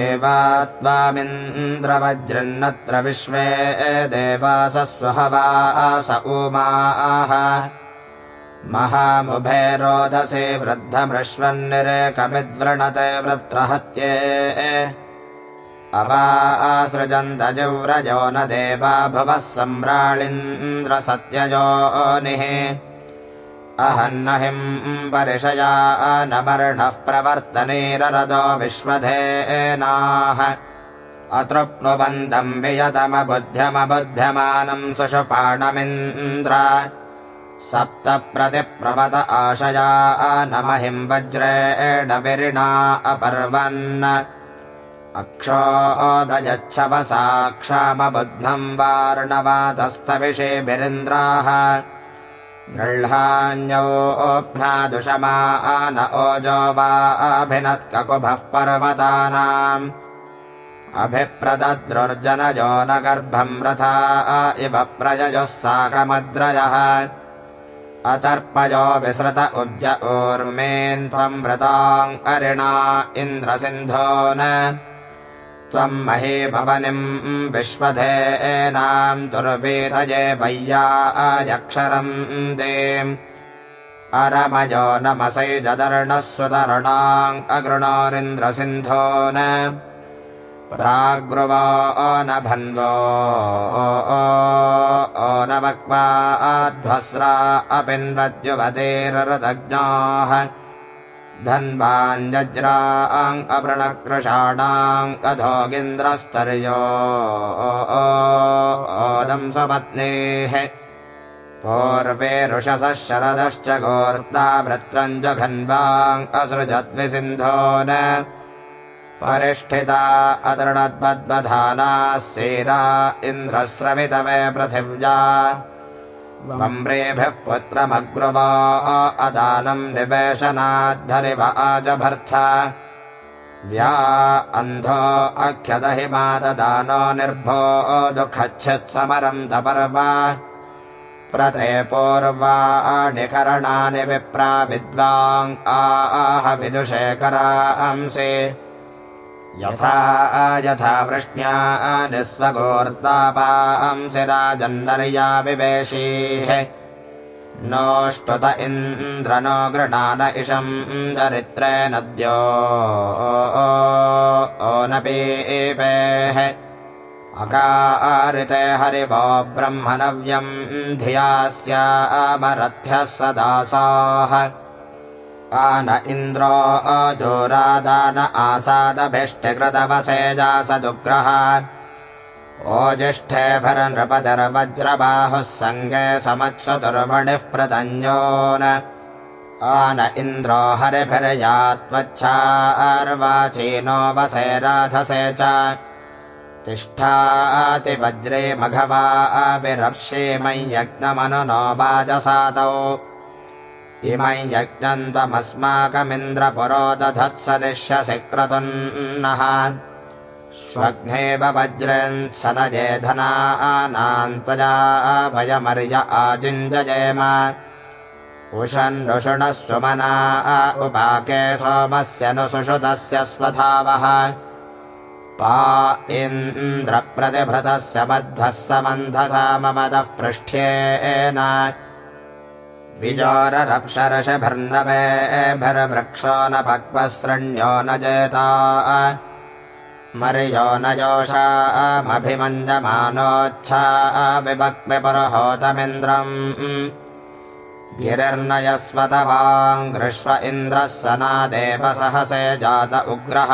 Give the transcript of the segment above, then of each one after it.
एवा त्वामिन्द्रवज्रन्नत्र विश्वे देवासस्वहवास उमाः महामुभे रोदसे वृद्धमृष्वन्निरेकमिद्वृणते वृत्रहत्ये अवासृजन्तजुव्रजो न देवा भुवः सम्राळिन्द्रसत्यजोनिः अहन्नहिम् परिषया न वर्णः प्रवर्तनेररदो विश्वधेनाः। अतृप्नुबन्धम् वियतमबुद्ध्यमबुध्यमानम् सुषुपाणमिन्द्र। सप्त प्रतिप्रवत आशया न महिम् वज्रेण विरिणा अपर्वन्। अक्षोदयच्छवसाक्षामबुद्धम् वार्णवातस्थविषेभिरिन्द्राः गृह्णान्योऽभ्नादुषमा न ओजो वा अभिनत्ककुभः पर्वतानाम्। अभिप्रदद्रुर्जनजो न गर्भम् रथा इव प्रयजः साकमद्रजः। अतर्पयो विसृत उद्य ऊर्मेन् त्वम् व्रताम् अरिणा इन्द्रसिन्धो न त्वम् मही भवनिम् विश्वधेनाम् वय्या अजक्षरम् देम् अरमयो नमसै जदर्णः सुतर्णाम् अगृणोरिन्द्रसिन्धो न। प्राग्रुवो न भन्वो न वक्वा अध्वस्रा अपिन्वद्युवतेरृतज्ञाः धन्वाञ्जज्राङ् अपृणकृषाणाम् अधोगिन्द्रस्तर्यो ओदम् स्वपत्नेः पूर्वे ऋषसः शरदश्च गोर्ता भृत्रम् जघन्वाङ् असृजद्विसिन्धो न परिष्ठिता अतृणद्वद्वधानाः सीरा इन्द्रस्रवितवे पृथिव्या वम्रेभिः पुत्रमग्रुवा अदानम् निवेशनाद्धरिव आजभर्थ। व्या अन्धो अख्यदहि माददानो निर्भो दुःखच्छत्समरम् दपर्वा प्रते पूर्वाणिकरणानि विप्रा विद्वाङ् आह विदुषेकरांसि यथा यथा वृष्ण्या निःस्वगोर्तापांसि राजन्नर्या विवेशीः। नोष्टुत इन्द्र नो गृणान इषम् दरित्रे नद्यो ओनपीपेः। अकारिते हरिवो ब्रह्मणव्यम् धिया स्यामरथ्यः सदासाः आन इन्द्रो अधोरादान आसादभिष्टिकृतवसेजासदुग्रह ओजिष्ठे भरनृपदरवज्रबाहुः सङ्गे समत्सुतुर्मणिः प्रतञ्जो न इन्द्रो हरिभिर्या त्वच्छार्वाचीनो वसे राधसे च। तिष्ठातिवज्रे मघवा अविरप्षेमय्यज्ञमनुनो वाजसातौ इमै यज्ञन्त्वमस्माकमिन्द्रपुरो दधत्स निश्यसि क्रतुन्नः श्वघ्नेव वज्रन् स न जेधनानान्त्वजा भयमर्य आजिञ्जयेम उषन्नुषुणः सुमना उपाके सोमस्य नु सुषुतस्य स्वधावः। पा इन्द्रप्रतिभृतस्य मध्वः समन्धसा ममदः पृष्ठ्येन विजोररप्सरषभिर्नवेभिर्वृक्षो न पक्वसृण्यो न जेता। मर्यो न जोषामभिमञ्जमानोच्छा विभक्विपुरहोतमिन्द्रम् गिरिर्नयस्वतवाङ्घृष्व इन्द्रः स नादेव सहसे जात उग्रः।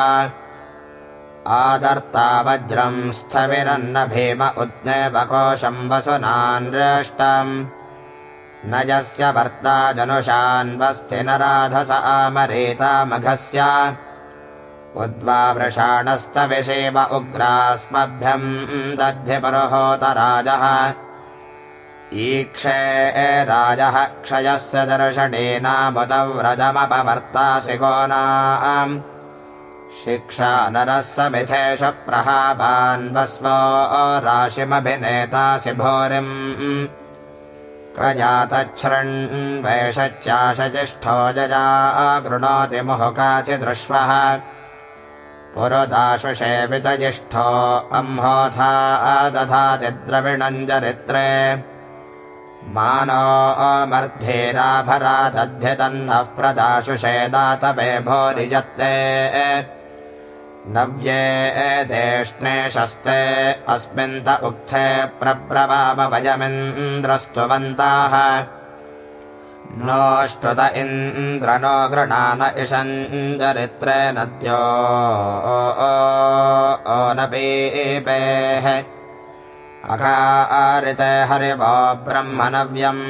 आदर्ता वज्रम् स्थविरन्न भीम उद्नेवकोशम् वसुनान्रेष्टम् न यस्य भर्ता जनुषान्वस्ति न राधस आमरेतामघस्य उद्वा वृषाणस्तविषेव उग्रास्मभ्यम् दद्धि पुरुहोतराजः। ईक्षे राजः क्षयस्य दर्शनेनामुदव्रजमपवर्तासि गोनाम् शिक्षा नरः समिथेष प्रहाभान्वस्वो राशिमभिनेतासि भूरिम् कजातच्छृण्वैषच्याशजिष्ठो जजा गृणोति मुहुकाचिदृश्वः पुरुदाशुषे विजयिष्ठो अम्होथा दधाति द्रविणम् चरित्रे मानो अमर्धेराभरा दध्यतन्नः प्रदाशुषे दातवे भोरिजत्ते नव्ये देष्णे शस्ते अस्मिन्त उक्थे प्रब्रवामभजमिन्द्रस्तुवन्ताः नोऽष्टुत इन्द्र नो गृणान इषञ्चरित्रे नद्यो ओनपीपेः अकारिते हरिवो ब्रह्मणव्यम्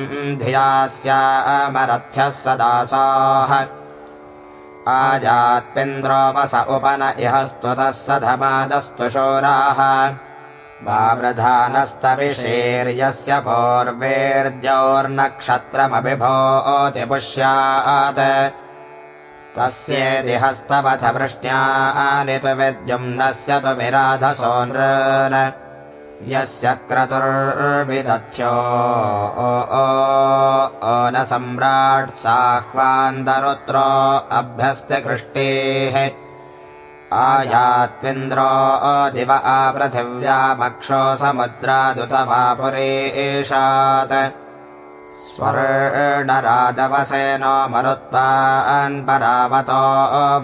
धिया स्यामरथ्यः सदासाः आजात्पिन्द्रोपस उपन इह स्तुतः स शोराः। वावृधानस्तविशीर्यस्य पूर्वेर्द्योर्नक्षत्रमभिभोति पुष्यात्। तस्येदिहस्तवथ वृष्ट्यानि तु विद्युम्नस्य तु विराधसो नृन् यस्य क्रतुर्विदथ्यो न सम्राट् साह्वान्तरुत्रो अभ्यस्ति कृष्टेः आयात्विन्द्रो दिव आपृथिव्यामक्षो वा पुरे एषात्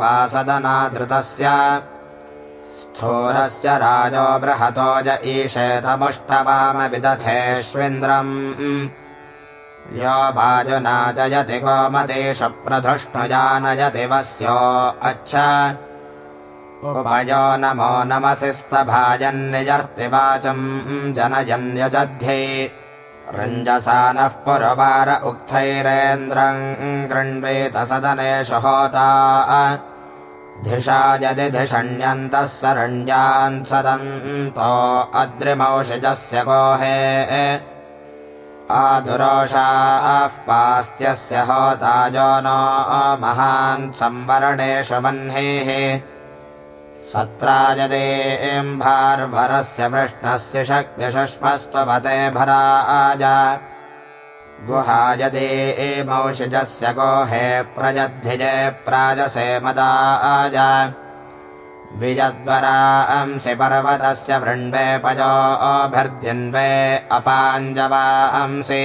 वासदनाधृतस्य स्थूरस्य राजो बृहतो ज ईशेतमुष्टवामविदथेष्विन्द्रम् यो वाजुना जयति गोमदेशु प्रधृष्णुजानयति वस्यो अच्छ। उपयो नमो नमसि स्तभाजन्निजर्ति वाचम् जनजन्यजध्ये रञ्जसा नः पुरवार उक्थैरेन्द्रम् गृण्वेत सदनेषु होता धिषा यदि धिषण्यन्तः सरण्यान् सदन्तो अद्रिमौषिजस्य गोहे। आदुरोषाः पास्त्यस्य होताजो नो महान् संवरणेषु वह्नेः सत्राजदेम्भार्वरस्य वृष्णस्य शक्तिषुष्मस्त्वपते भराज गुहायदे एमौषिजस्य गोहे प्रजद्धिजे प्राजसे मदाज विजद्वरांसि पर्वतस्य वृण्वे पयोभिर्द्यन्वे अपाञ्जवांसि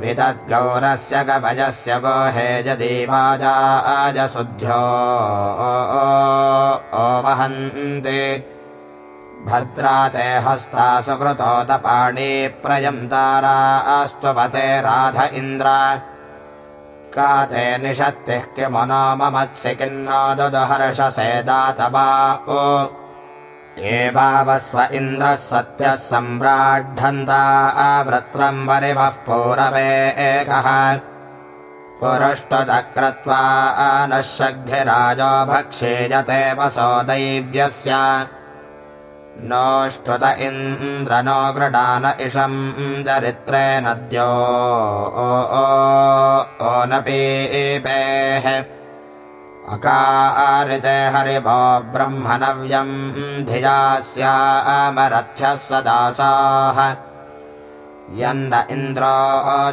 विदद्गौरस्य गभजस्य गोहे जदीवाजाजशुद्ध्यो वहन्ति भद्रा ते हस्ता सुकृतोतपाणी प्रयन्तारा अस्त्वपते राध इन्द्र। का ते निषत्तिः किमुनो ममत्सि किन्नो दुदुहर्षसे दातवा एवावस्व इन्द्रः सत्यः सम्राड्ढन्ता आवृत्रम् वरिवः पूरवे एकः। पुरुष्टुतक्रत्वा नः शग्धिराजो भक्षेयते वसो दैव्यस्य नोष्टुत इन्द्र नो गृडान इषम् चरित्रे नद्यो ओनपीपेः अकारिते हरिभो ब्रह्मणव्यम् धिया स्यामरथ्यः सदासाः यन्न इन्द्रो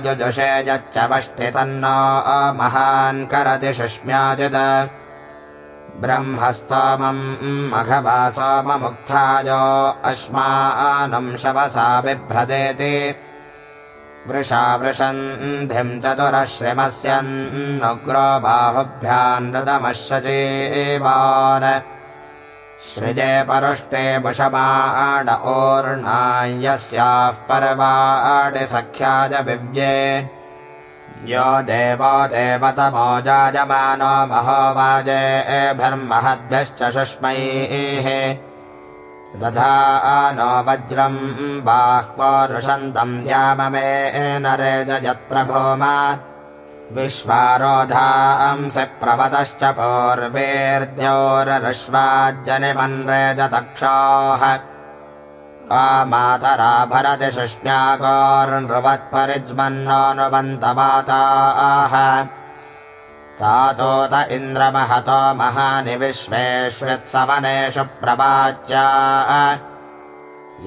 जुजुषे यच्च वष्टितन्नो महान् करति शुष्म्याचित् ब्रह्मस्तोमम् मघवासोममुक्थायो अश्मानम् शवसा बिभ्रदेति। वृषा वृषन्धिम् चतुरश्रिमस्यन्नुग्रो बाहुभ्यान्नृतमश्चेवान् सृजे परुष्टे बुषमाण ओर्णायस्याः पर्वाणि सख्याय विव्ये यो देवो देवतमो जायमानो महोवाजेभिर्महद्भ्यश्च शुष्मैः दधा नो वज्रम् बाह्वरुषन्तम् याममे नरे जयत्प्रभोमा विश्वारोधांसि प्रवतश्च पूर्वेर्द्योरश्वाज्जनिमन्रे च मातरा भरति शुष्म्यागोर्नृवत्परिज्मन्नोऽनुबन्तवाताः तातोत इन्द्रमहतो महानि विश्वेष्वित्सवनेषु प्रवाच्या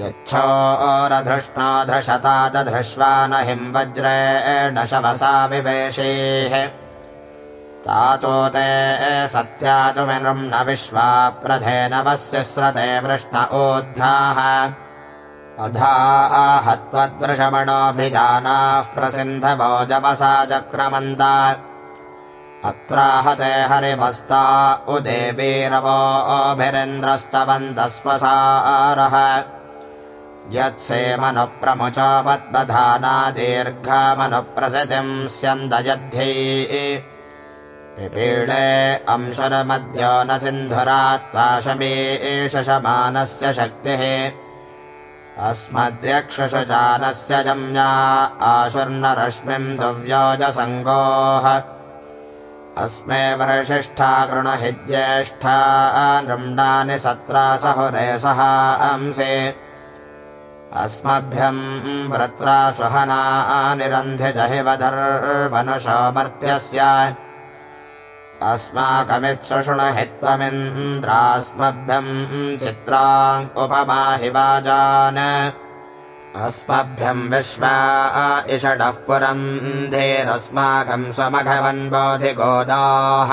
यच्छोरधृष्णाधृषता दधृष्वा न हिं वज्रेण शवसा विवेशेः। तातो ते सत्यातुमिनृम्न विश्वा प्रधेनवस्य स्रते वृष्ण ऊद्धाः अधा आहत्वद्वृषमणोऽभिजानाः प्रसिन्धवो जपसा चक्रमन्ता अत्राहते हरिमस्ता उदेवीरवोऽभिरिन्द्रस्तवन्तस्वसारः यत्सेमनुप्रमुचोपद्बधाना दीर्घमनुप्रसिद्धिम् स्यन्दयध्यै पिपीडे अंशुरमद्यो न सिन्धुरात्पाशमे एष शमानस्य शक्तिः अस्मद्यक्षुषुचानस्य जम्या आशुर्नरश्मिम् दुव्योजसङ्गोः। अस्मे वर्षिष्ठा कृणहि ज्येष्ठा नृम्णानि सत्रा सहुरे सहांसे अस्मभ्यम् वृत्रा सुहना निरन्ध्यजहिवधर्वनुषमर्त्यस्य अस्माकमित्सुषुणहि त्वमिन्द्रास्मभ्यम् चित्राङ्कुपमाहि वाजान् अस्मभ्यम् विश्वा इषडः पुरम् धेरस्माकम् स्वमघवन्बोधिगोदाः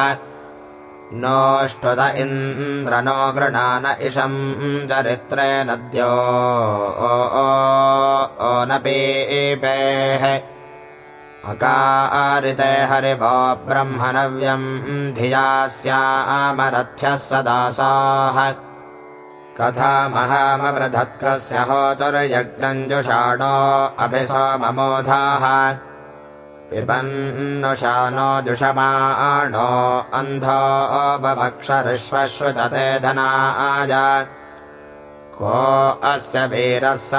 नोष्टुत इन्द्र नो गृणान इषम् चरित्रे नद्यो ओनपीपेः अकारिते हरिवो ब्रह्मणव्यम् धिया स्यामरथ्यः सदासाः कथा महामवृधत्कस्य होतुर्यज्ञञ्जुषाणो अभि सोममोधाः पिबन्नुषानो जुषमाणो अन्धो बभक्षरिष्वश्रुचते धनाय को अस्य वीरः स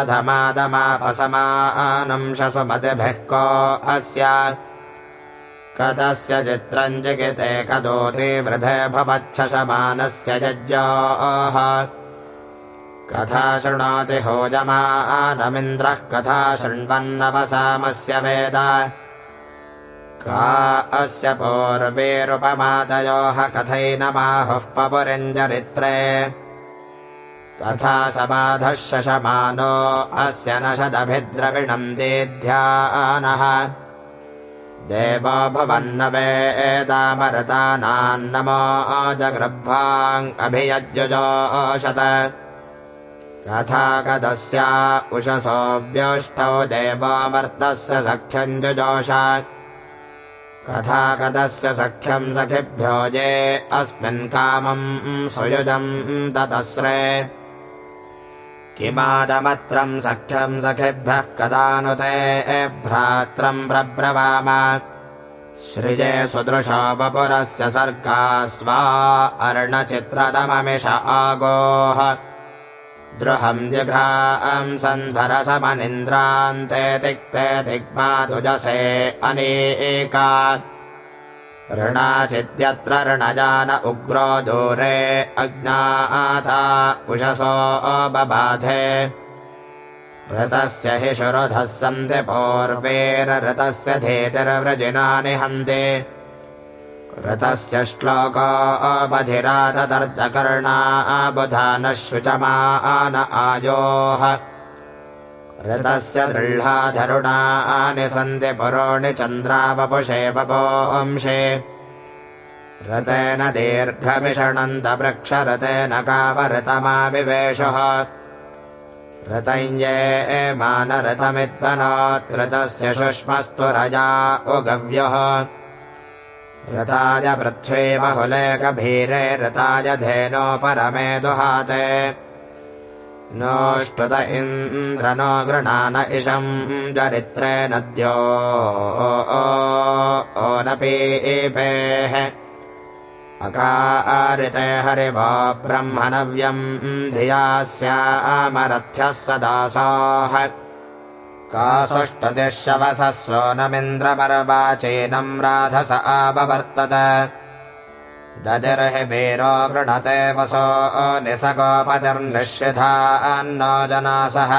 को अस्य कदस्य चित्रम् जिगिते कदोति वृधे भवच्छशमानस्य यज्ञोः। कथा शृणोति होजमानमिन्द्रः कथा शृण्वन्नवसामस्य वेद। का अस्य पूर्वेरुपमातयोः कथैनमाहुः पपुरिञ्जरित्रे तथा समाधः शशमानो अस्य न शदभिद्रविणम् देध्यानः। देवो भवन्न वेदामरतानान्नमो जगृभ्वाङ्कभियज्जुजोषत कथा कदस्या उषसो व्योष्टौ देवामर्तस्य सख्यम् जुजोष। कथा कदस्य सख्यम् सखिभ्यो ये अस्मिन् कामम् सुयुजम् ततस्रे किमादमत्रम् सख्यम् सखिभ्यः कदा नु ते भ्रात्रम् प्रब्रवाम। सृजे सुदृशो वपुरस्य सर्गा स्वा अर्णचित्रतममिष आगोः। द्रुहम् जिघाम् सन्ध्वरसमनिन्द्रान्ते तिक्ते दिग्मादुजसे अनेका ऋणाचिद्यत्र ऋणजान उग्रो दूरे अज्ञाता उषसो बबाधे। ऋतस्य हि शुरुधः सन्ति पूर्वेरऋतस्य धेतिर्व्रजिनानि हन्ति ऋतस्य श्लोको अपधिरातदर्धकर्णा बुधानः शुचमान आयोः ऋतस्य दृह्लाधरुणानि सन्ति पुरोणि चन्द्रावपुषे वपोंशे ऋतेन दीर्घमिषणन्तवृक्षऋतेन कावऋतमाविवेशः ऋतञ्जे एमानऋतमित्पनोत् ऋतस्य शुष्मस्तु रजा उगव्यः। ऋताय पृथ्वी बहुले गभीरे ऋताय धेनो परमे दुहाते नोष्टुत इन्द्र नो गृणान इषम् चरित्रे नद्यो ओनपीपेः अकारिते हरिवो ब्रह्मणव्यम् धिया स्यामरथ्यः सदासाः। का सुष्टुतिः सोनमिन्द्रमर्वाचीनम् राधस आववर्तत ददिर्हि वीरो गृणते वसो निसगोपतिर्निश्चिधा अन्नो जनासः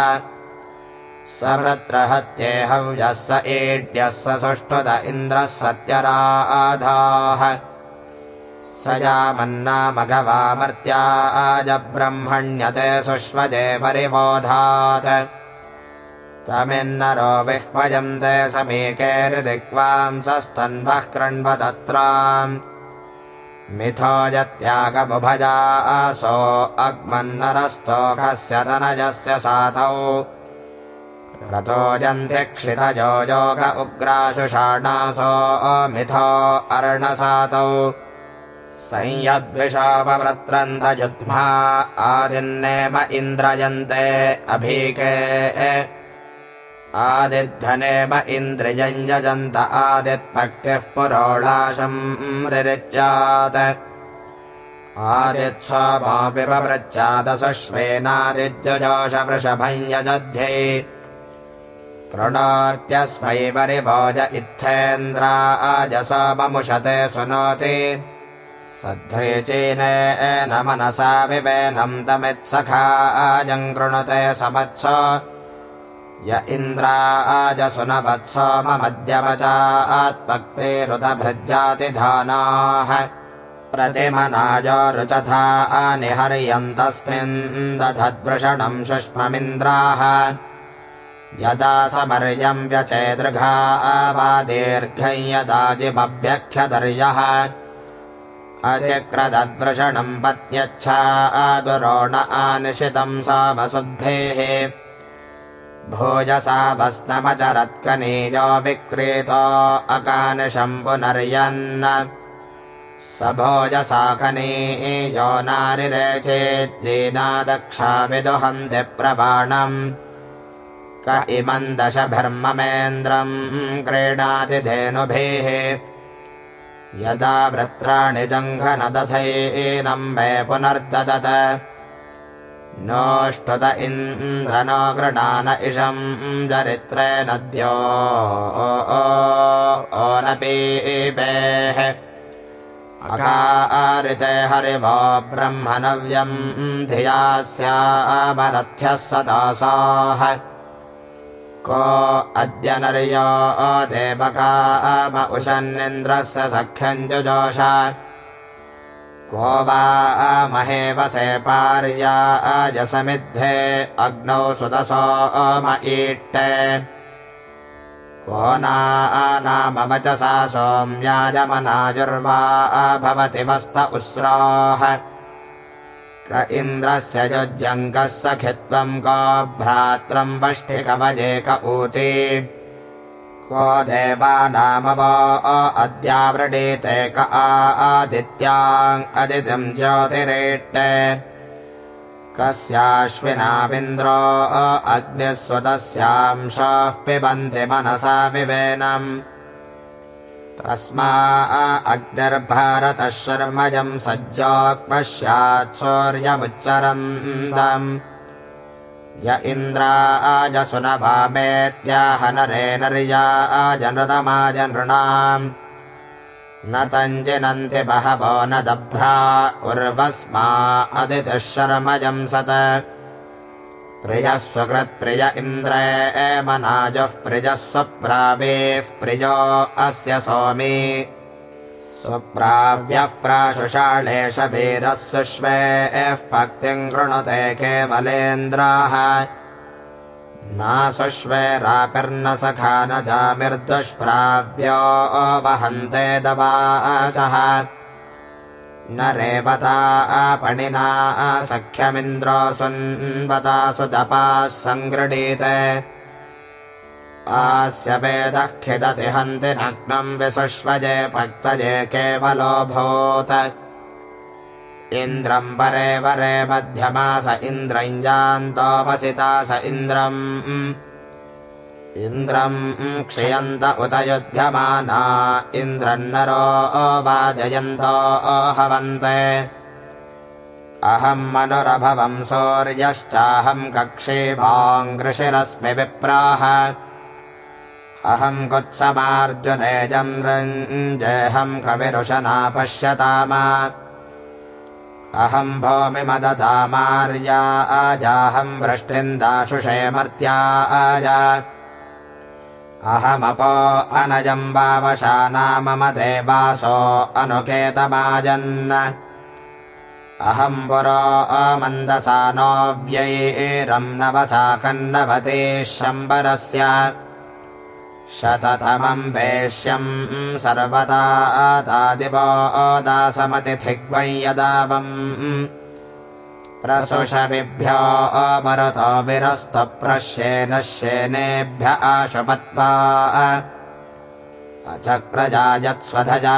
स वृत्रहत्ये हव्यः स ईड्यः स सुष्ठुत इन्द्रः सत्यराधाः। स यामन्नामघवामर्त्याजब्रह्मण्यते सुष्वजे परिबोधात्। तमिन्नरो विह्वयन्ते समीकेरिक्वांसस्तन्वः कृण्व मिथो यत्यागमुभजा असो अग्मन्नरस्तोकस्य तनजस्य सातौ। रतोजन्त्यक्षितजो योग उग्राशुषाणासो मिथो अर्णसातौ। संयद्विषापवृत्रन्दयुध्मा आदिन्नेम इन्द्रयन्ते अभीके आदिद्धनेम इन्द्रियञ्जन्त आदित्पक्तिः पुरोळाशम् रिच्चात् आदित्स्वमापिपवृच्चादसुष्वेनादिद्युजोषवृषभं यजध्ये। कृणोत्यस्मै परिभोज इत्थेन्द्राजसोपमुषते सुनोति। सध्रेचीने न मनसा विवेनम् तमित्सखा आजम् कृणुते समत्स य इन्द्राजसुनवत्सोममद्यवचात्पक्तेरुतभृज्यातिधानाः प्रतिमनायो रुचथा निहर्यन्तस्मिन् दधद्वृषणम् शुष्ममिन्द्राः। यदा समर्यम् व्यचेदृघा आवादीर्घं यदाजिमभ्यख्यदर्यः अचक्रदद्वृषणम् पत्यच्छा आदुरोण आनिशितम् सामसुद्भेः भोजसा भस्नमचरत्कनीयो विक्रीतो अकानिशम् पुनर्यन्न स भोजसा कनीयो नारिरेचेद्दीनादक्षा विदुहन्ति प्रबाणम् क इमम् दशभर्ममेन्द्रम् क्रीडाति धेनुभिः यदा वृत्राणि जङ्घनदथैनम् मे पुनर्ददत नोष्टुत इन्द्र नो गृणान इषम् चरित्रे नद्यो ओनपीपेः अकारिते हरिवो ब्रह्मणव्यम् धिया स्यामरथ्यः सदासाः को अद्य नर्यो देवकाम उशन्निन्द्रस्य सख्यम् को वा महेवसे पार्या अजसमिद्धे अग्नौ सुदसो अम ईट्टे। को नामवचसा सोम्याजमनाजुर्वा भवति वस्त उस्राः। क इन्द्रस्य युज्यङ्कः सखित्वम् को भ्रात्रम् वष्टिकवजेक ऊती को देवानामवो अद्यावृणीते क आदित्याम् अदितिम् ज्योतिरेट्टे। कस्याश्विनामिन्द्रो अग्निः स्वतस्यांशाः पिबन्ति मनसा विवेनम्। तस्मा अग्निर्भारतः शर्मजम् सज्जोक्पश्यात् शौर्यमुच्चरन्तम् य इन्द्राजसुनभामेत्याह नरे नर्याजनृतमाजनृणाम् न तञ्जिनन्ति बहवो न दभ्रा उर्वस्मा अदितिः इन्द्रे एमनाजः प्रियः स्वप्रावेः प्रियो अस्य सोमी स्वप्राव्यः प्राशुषाळेश वीरः सुष्वेः पक्तिम् कृणुते केवलेन्द्राः। नासुष्वेरापिर्न जामिर्दुष्प्राव्यो वहन्ते दवाचः। न रेवता आपणिना सख्यमिन्द्रो सुन्वता सुदपाः सङ्गृणीते आस्य वेदः खिदति हन्ति नग्नम् विसुष्वजे भक्तजे केवलोऽभूत्। इन्द्रम् परे वरे मध्यमास स इन्द्रम्। इन्द्रम् क्षयन्त उत युध्यमाना इन्द्रन्नरो वाजयन्तो हवन्ते। अहम् मनुरभवम् सूर्यश्चाहम् कक्षीभाङ्कृषिरस्मि विप्राः अहम् कुत्समार्जुनेजम् रञ्जेऽहम् कविरुशना पश्यताम अहम् अजाहम् वृष्टिन्दाशुषे मर्त्या अज अहमपो अनजम् वावशाना मम देवासो अनुकेतमाजन्। अहम् पुरो अमन्दसा नो व्यैरम् नवसा कन्नवते शम्बरस्य शततमम् वेश्यम् सर्वदा दादिवो दासमतिथिग्वै यदावम् प्रसुषविभ्यो अमरतो विरस्तप्रश्येन श्येनेभ्य आशुपत्वा अचक्रजायत्स्वधजा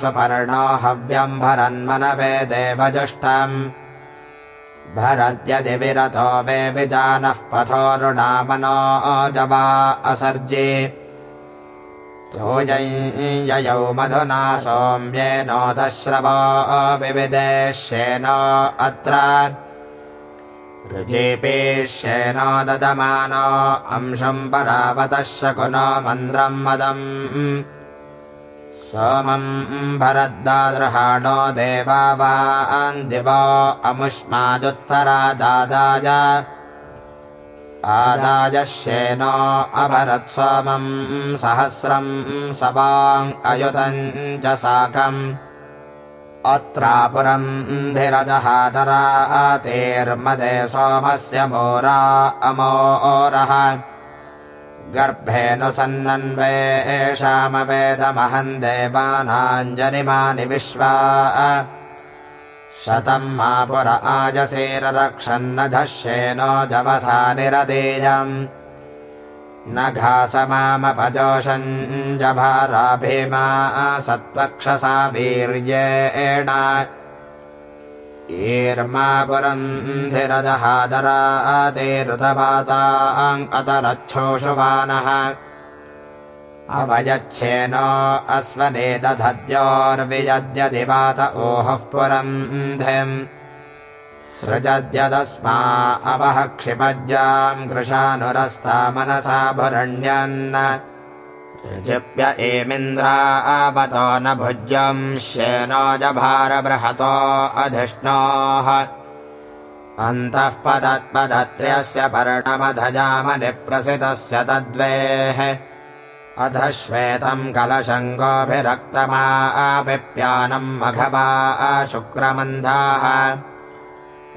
स्वपर्णो हव्यम् भरन्मनवे देवजुष्टम् भरद्यदि विरतो वे विजानः पथोरुणामनो जवा असर्जे ययौ मधुना सोम्येनोदश्रवो विविदेश्येन अत्र। ऋजेपेश्येनो ददमानो अंशम् परावतः शकुनो मन्द्रम् मदम् सोमम् भरद्दादृहाणो देवा दिवो अमुष्मादुत्तरादादाय आदायश्येनो अभरत्सोमम् सहस्रम् सवाङ् अयुतम् च साकम्। अत्रापुरम् धिरजहादरातेर्मदे सोमस्य मोरा अमोरः। गर्भेऽनु सन्नन्वे एषामवेदमहम् देवानाञ्जनिमानि विश्वा शतम् मा पुर आजसेररक्षन्नधश्येनो जवसा निरदेयम् न घासमामपजोषम् जभारा भीमा सत्त्वक्षसा वीर्येण। ईर्मा पुरम् धिरदहादरातेरुतपाताङ्कतरच्छोषुवानः अवयच्छेनो अस्वने दधद्योर्वियद्यदिवात ओहः पुरम् धिम्। सृजद्यदस्मा अवह क्षिपज्याम् कृशानुरस्ता मनसा भुरण्यन्। ऋजिप्य एमिन्द्रा आवतो न भुज्यम् श्येनो जभारबृहतो अधिष्णोः। अन्तः पदत्पदत्र्यस्य पर्णमधजामनिप्रसितस्य तद्वेः अधश्वेतम् कलशङ्गोभिरक्तमा आपिप्यानम् मघवा शुक्रमन्धाः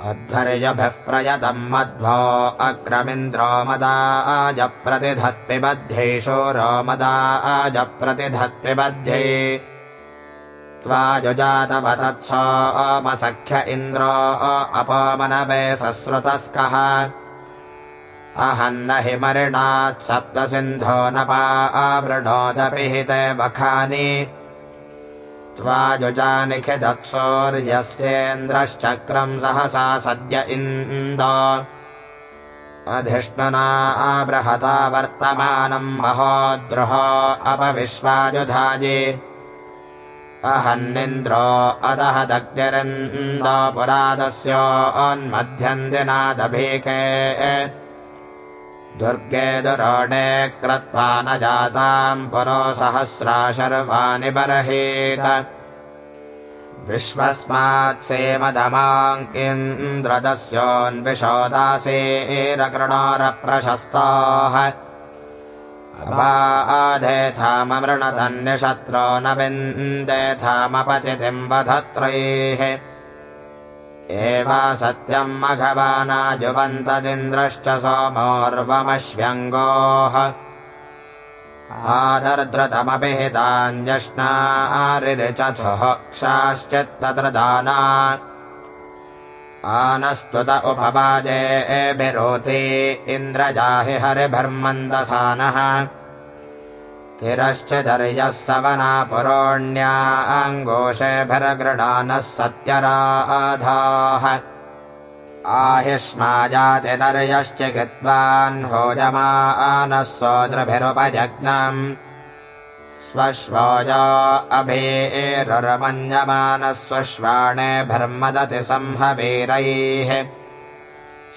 अध्वर्यभिः प्रयतम् मध्वो अग्रमिन्द्रो मदा आजप्रतिधत्पिबध्ये शोरो मदा आजप्रतिधत्पिबध्ये त्वाजुजातवतत्सोमसख्य इन्द्रो अपमनवे सश्रुतस्कः हि सप्तसिन्धो न पा आवृणोदपि हि ते वखानि त्वाजुजानिखिदत्सोर्यस्येन्द्रश्चक्रम् सहसा सद्य इन्दो। अधिष्णना बृहता वर्तमानम् महोद्रुहो अपविश्वायुधायि। अहन्निन्द्रो अदः दग्निरिन्दो पुरादस्योन्मध्यम् दिनादभीके दुर्गे दुरोणे क्रत्वा न जाताम् पुरो सहस्रा शर्वाणि बर्हीत विश्वस्मात्सेमधमाङ्किन्द्रदस्योन्विशोदासेरकृणोरप्रशस्ताः अबाधेथाममृणधन्यशत्रो न विन्देथामपचितिम् वधत्रैः सत्यम् मघवानाजुवन्तदिन्द्रश्च सोमोर्वमश्व्यङ्गोः। आदर्द्रतमपि हिताञ्जश्नारिचथुः क्षाश्चित्तत्र दाना आनस्तुत उपवाजे एभिरोति इन्द्रजाहि हरिभर्मन्दसानः तिरश्चिदर्यः सवना पुरोण्या अङ्गोषेभिर्गृणानः सत्यराधाः। आहिष्मा जातिनर्यश्चिकित्वान् होजमानः सोदृभिरुपजग्नम्। स्वश्वोजा अभेरुर्मन्यमानः स्वश्वाणेभिर्मदति संहवीरैः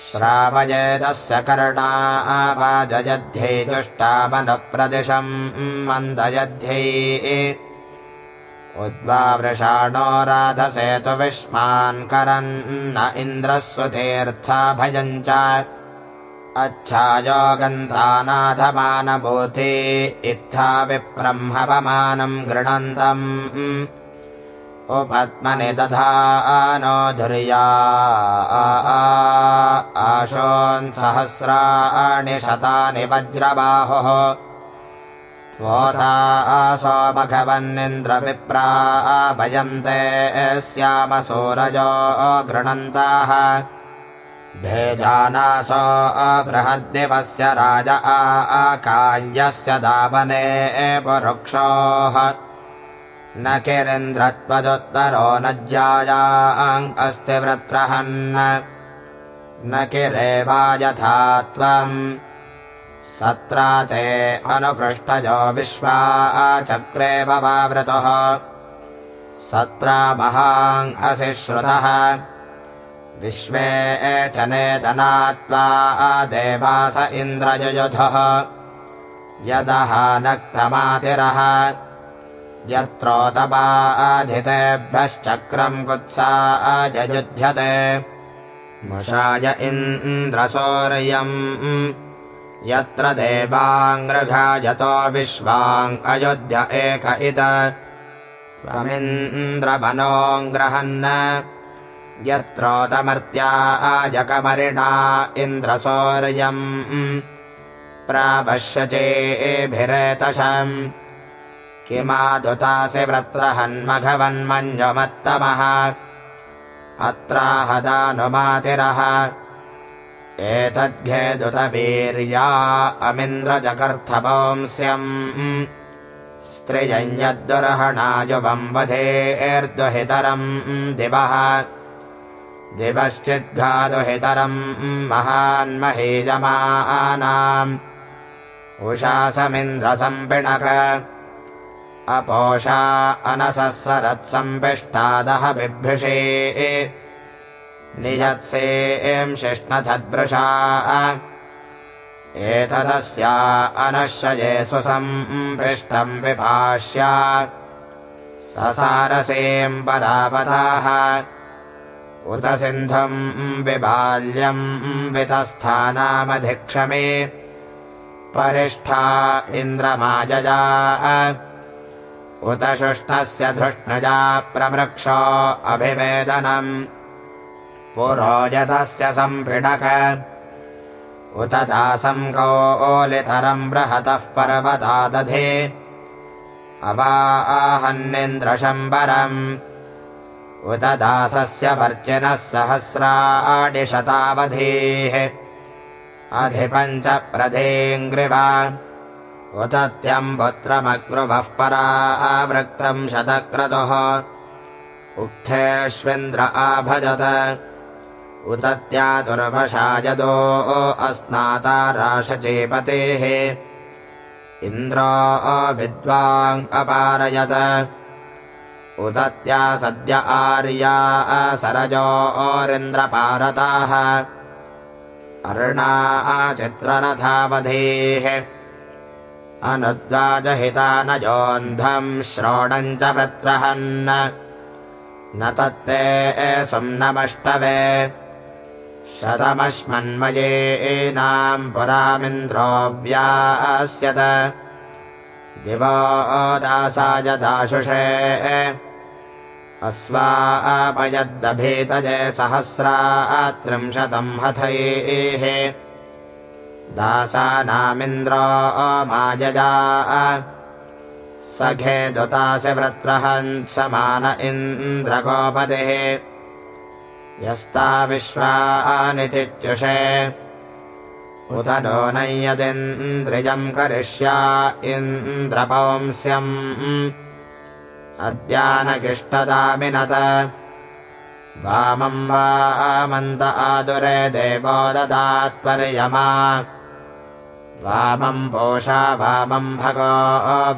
श्रावयेदस्य कर्णा आवाजयध्ये जुष्टामनुप्रदिशम् मन्दयध्ये उद्वावृषाणो राधसेतु विष्मान् करन्न इन्द्रः सुतीर्थाभयम् च। अच्छायोगन्तानाथमानभूति इत्था विब्रह्मपमानम् गृणन्तम् उपत्मनि दधा नो धुर्या आशोन्सहस्राणि शतानि वज्रबाहुः। त्वोता आसो मघवन्निन्द्रविप्रा भयन्ते स्यामसूरजो गृणन्ताः। भेजानासो बृहद्दिवस्य राज आकायस्य दावने पुरुक्षोः न किरेन्द्रत्वदुत्तरो न ज्यायाङ् अस्ति वृत्रहन् न किरेवा यथा त्वम् सत्रा ते अनुपृष्टयो विश्वा चक्रे भवावृतः सत्रा महाङ् असि श्रुतः विश्वे च नेतनात्वा देवास इन्द्रयुयुधः। यदः नक्तमातिरः यत्रोतपाधितेभ्यश्चक्रम् कुत्सा अजयुध्यते मुषाय इन्द्रसौर्यम्। यत्र देवाङ्गृघायतो विश्वाङ् अयुध्य एक इत। त्वमिन्द्रमनोऽङ्ग्रहन् यत्रोतमर्त्या अजकमरिणा इन्द्रसौर्यम्। प्रापश्यचेभिरेतशम् किमादुतासि व्रत्रहन्मघवन्मञ्जमत्तमः अत्राहदानुमातिरः। एतद्घेदुतवीर्या अमिन्द्रजगर्थपोंस्यम् स्त्रियम् यद्दुर्हणायुवम् वधेर्दुहितरम् दिवः। दिवश्चिद्घादुहितरम् महान्महीजमानाम् उषासमिन्द्रसम्पिणक अपोषा अनसः सरत्सम्पिष्टादः बिभ्रिषे। नियत्से एम् शिष्णधद्वृषा एतदस्या अनश्यये सुसम्पृष्टम् विभाष्या। ससारसेम् परापदाः उत सिन्धुम् विबाल्यम् वितस्थानामधिक्षमे। परिष्ठा इन्द्रमाजया उत शुष्णस्य धृष्णजा प्रमृक्षो अभिवेदनम्। पुरोजतस्य सम्पीडक उत दासम् गोलितरम् बृहतः पर्वता दधे अवाहन्निन्द्रशम्बरम् उत दासस्य वर्चिनः सहस्राडिशतावधीः अधिपञ्च प्रधेऽङ्ग्रिवा उतत्यम्पुत्रमग्रुवः परावृक्तम् शतक्रतुः। उक्थेष्विन्द्र आभजत। उतत्या दुर्वशायदो अस्नाता राशचेपतेः इन्द्रो विद्वाङ् अपारयत। उतत्या सद्य आर्या सरजोरिन्द्रपारताः अर्णा चित्ररथावधेः अनुद्वाजहिता न जोन्धम् श्रोणम् च वृत्रहन्। न तत्ते सुम्नमष्टवे शतमश्मन्मयेनाम् पुरामिन्द्रोऽव्यास्यत दिवो दासाय दाशुषे। अस्वापयद्दभीतजे सहस्रा त्रिंशतम् हथैः दासानामिन्द्रो मायजा सखे दुतासि व्रत्रहन् समान इन्द्रगोपतिः। यस्ता विश्वानि चित्युषे उत नो नयदिन्द्रियम् करिष्या इन्द्रपौंस्यम्। अद्यानकिष्टदामिनत वामम् वामन्त आदुरे देवो ददात्पर्यमा वामम् पोषा वामम् भगो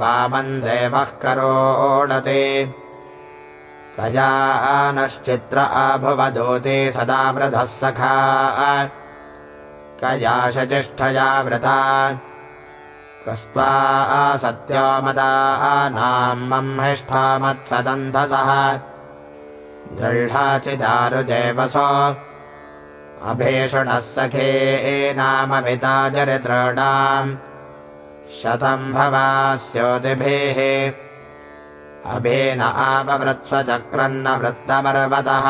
वामम् देवः करोडति। कयानश्चित्र अभुवदूति सदा वृधः सखा। कयाशचिष्ठया वृता कस्त्वा सत्यो मदानाम् मह्मिष्ठा मत्सदन्धसः। दृढाचिदारुजेवसो अभीषणः सखे नामपिता चरितॄणाम् शतम् भवास्योतिभिः। अभेन आपवृत्स्वचक्रन्न वृत्तपर्वतः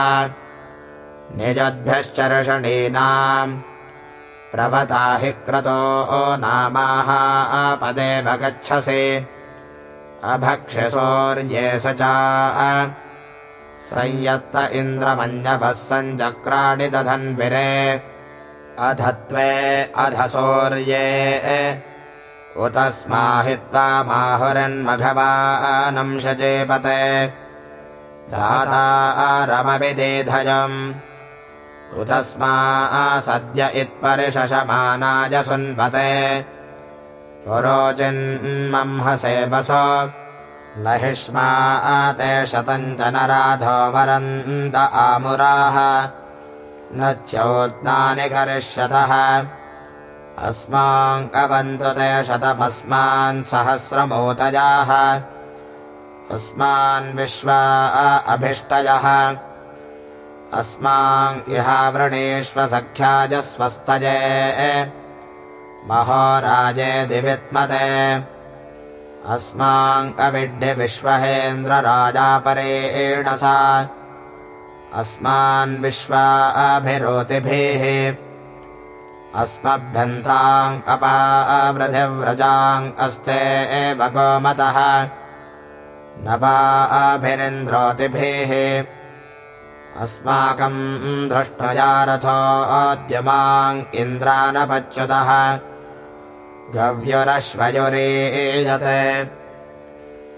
निजद्भ्यश्चर्षणीनाम् प्रवता हि क्रतो नामाः आपदेव गच्छसि अभक्ष्यसौर्ये स च संयत्त इन्द्रमन्यभः सञ्चक्राणि दधन्विरे अधत्वे अधसौर्ये उत स्माहित्वा माहुरन्मघवानम् शचेपते। रातारमविदेधयम् उत स्मा सद्य इत्परिशशमानाय सुन्वते। पुरोचिन्मंहसे वसो न हिष्मा ते शतम् च नराधो वरन्त आमुराः। न चोत्नानि करिष्यतः। अस्माङ्कवन्तु ते शतमस्मान् सहस्रमोतजाः। अस्मान् विश्वा अभिष्टयः। अस्मान् इहावृणेष्व सख्याय स्वस्तये महोराजे दिवित्मते अस्माङ्कविड्ढि विश्वहेन्द्रराजापरेणसा अस्मान् विश्वा अभिरोतिभिः अस्मभ्यन्ताङ्कपावृथिव्रजाङ्कस्ते एव गोमतः। न वाभिरिन्द्रोतिभिः अस्माकम् धृष्टया रथोऽद्यमाङ् इन्द्रानपच्युतः गव्युरश्वयुरीयते।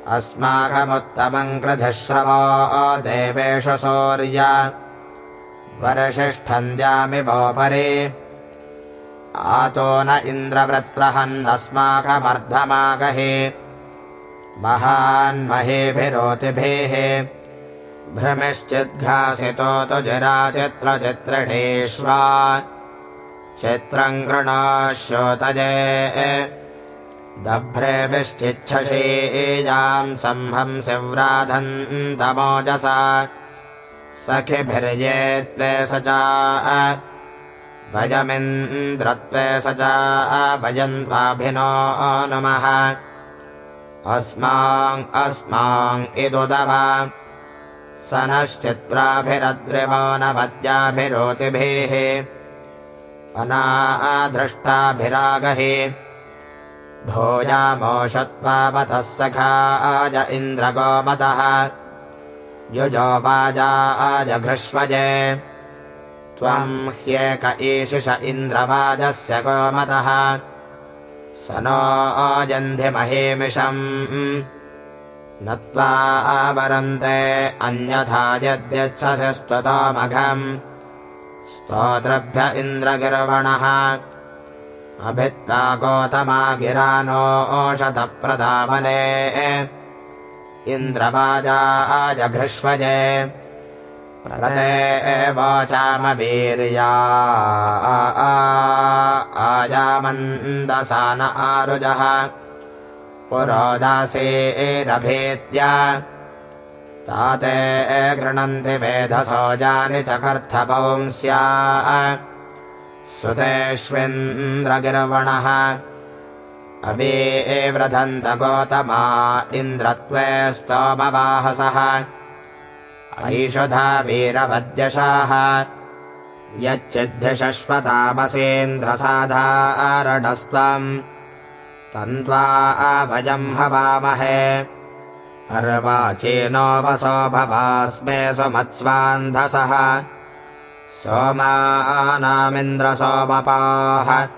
अस्माकमुत्तमम् कृधिश्रवो देवेषु सौर्य। वरषिष्ठन्द्यामिवोपरि आतो न इन्द्रवृत्रहन्नस्माकमर्धमागहि महान्महेभिरोतिभिः। भ्रमिश्चिद्घासितो तु जिराचित्रचित्रणेष्वा चित्रम् गृणाश्योतजे दभ्रेभिश्चिच्छशीजाम् संहंसिव्राधन्तमोजसा सखिभिर्ये त्वे स च। भजमिन्द्रत्वे स च। भजन्त्वाभिनो नुमः। अस्माङ् अस्माङ् इदुदव स नश्चित्राभिरद्रिवनवद्याभिरोतिभिः अनादृष्टाभिरागहि भोजामोषत्वावतः सखाज इन्द्रगोमतः। युजोवाजाजघृष्वजे त्वम् ह्येक ईशिष इन्द्रवाजस्य गोमतः। स नो अजन्धिमहेमिषम् न त्वा आवरन्ते अन्यथा यद्यच्छसि स्तुतोमघम् स्तोत्रभ्य इन्द्रगिर्वणः। अभित्ता गोतमा गिरानो ओषधप्रदामने। इन्द्रवाजाजघृष्वजे प्रदते वोचामवीर्या आयामन्दसान आरुजः। पुरोदासेरभेद्य ताते गृणन्ति वेधसोजानि चकर्थपौंस्या सुतेष्विन्द्रगिर्वणः। अवे गोतमा इन्द्रत्वे स्तोमवाहसः। ऐषधा वीरवद्यशाः। यच्चिद्धिशश्वतामसेन्द्रसाधारणस्त्वम् तन्त्वा भजम् हवामहे अर्वाचीनो वसो भवास्मे सुमत्स्वान्धसः। सोमानामिन्द्रसोमपाः।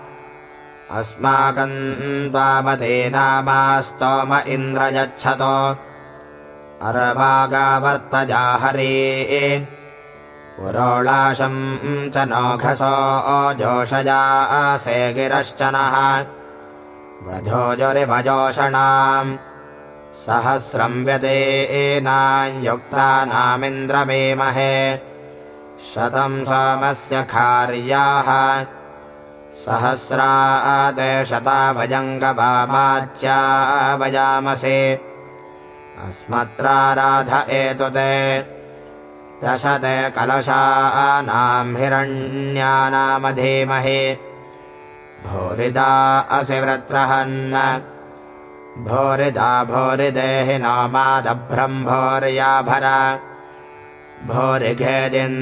अस्माकम् त्वामते नामा स्तोम इन्द्र यच्छतो। अर्वागावर्तजाहरे पुरोळाशम् च नोघसो जोषया आसे गिरश्चनः वधोजोरिभजोषणाम् सहस्रम् व्यतेनायुक्तानामिन्द्रमेमहे शतम् सोमस्य खार्याः। सहस्रादे शताभजङ्गवामाच्या भजामसे अस्मत्राराध एतु ते दशते कलशानाम् हिरण्यानामधीमहि। भूरिदा असि व्रत्रहन् भूरिदा भूरिदेहि नो मादभ्रम् भूर्याभर भूरिघेदिन्द्रदित्ससि।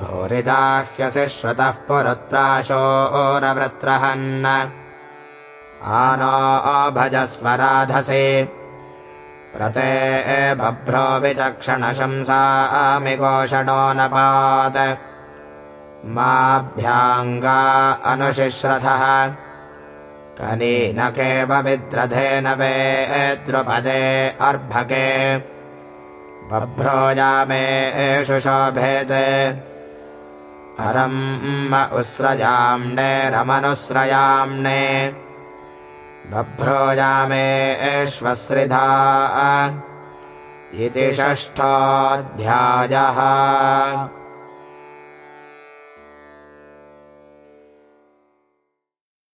भूरिदाह्यसि श्रुतः पुरुत्राशोरवृत्रहन्। आनो भजस्वराधसे प्रते बभ्रो विचक्षणशंसामि गोषणो न पात् माभ्याङ्गा अनुशिश्रथः कनीनकेव विद्रधेन वे द्रुपदे अर्भके। बभ्रोजामे एषु शोभेते। हरम् उस्रजाम्णे रमनुस्रयाम्णे बभ्रोजामे एष्वश्रिधा इति षष्ठोऽध्यायः